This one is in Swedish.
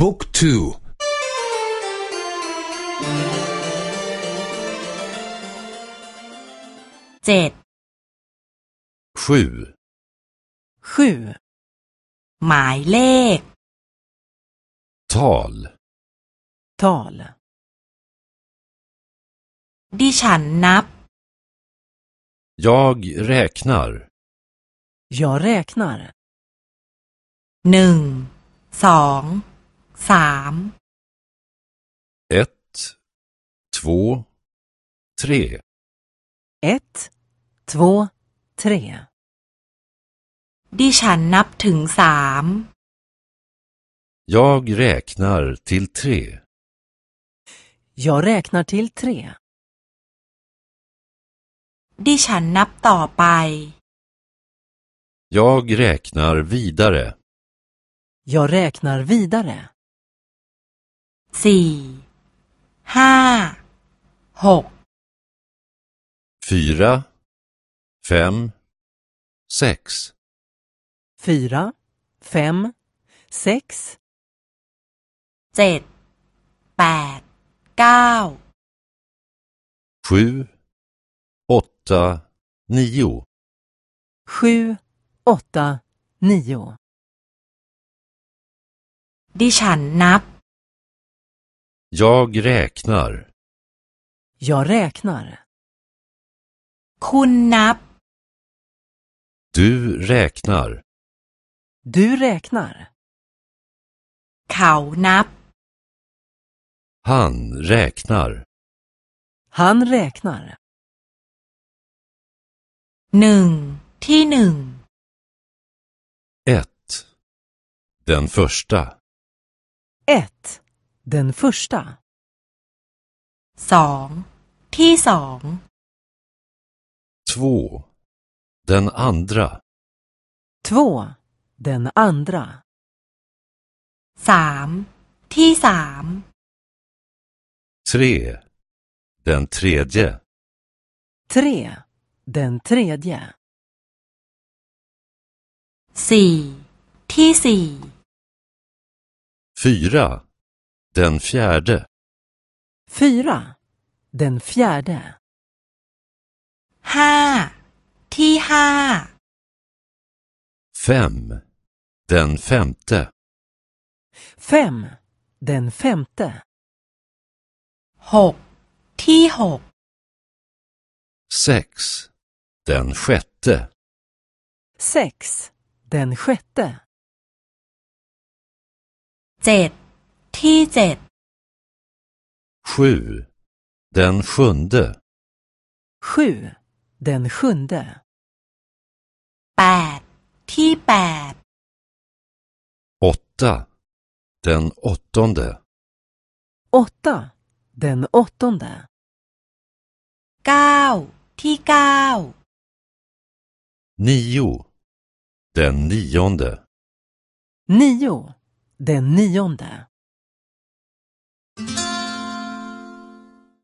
บุ๊กทู เจ็ด sju, ส หมายเลข tal, tal ดิฉันนับ jag räknar, Jag räknar หนึ่ง สอง สาม ett, två, tre, ett, två, tre ดิฉันนับถึงสาม jag räknar till tre, Jag räknar till tre ดิฉันนับต่อไป jag räknar vidare, Jag räknar vidare สี่ห้าหก fyra, fem, sex, fyra, fem, sex, เจ็ดแปดเก้า sju, åtta, nio, sju, åtta, nio ดิฉันนับ Jag räknar. Jag räknar. Kunnap. Du räknar. Du räknar. Kaunap. Han räknar. Han räknar. Nung, till. Ett. Den första. Ett. Den första สอง ที่สอง två, den andra, två, Den andra สาม ที่สาม tre, den tredje, tre, Den tredje สี่ ที่สี่ fyra, den fjärde, fyra, Den fjärde ห้า ที่ห้า fem, den femte, fem, Den femte หก ที่หก sex, den sjätte, sex, Den sjätte เจ็ด ที่เจ็ด sju, den sjunde, sju, Den sjunde แปด ที่แปด åtta, den åttonde, åtta, Den åttonde เก้า ที่เก้า nio, den nionde, nio, Den nionde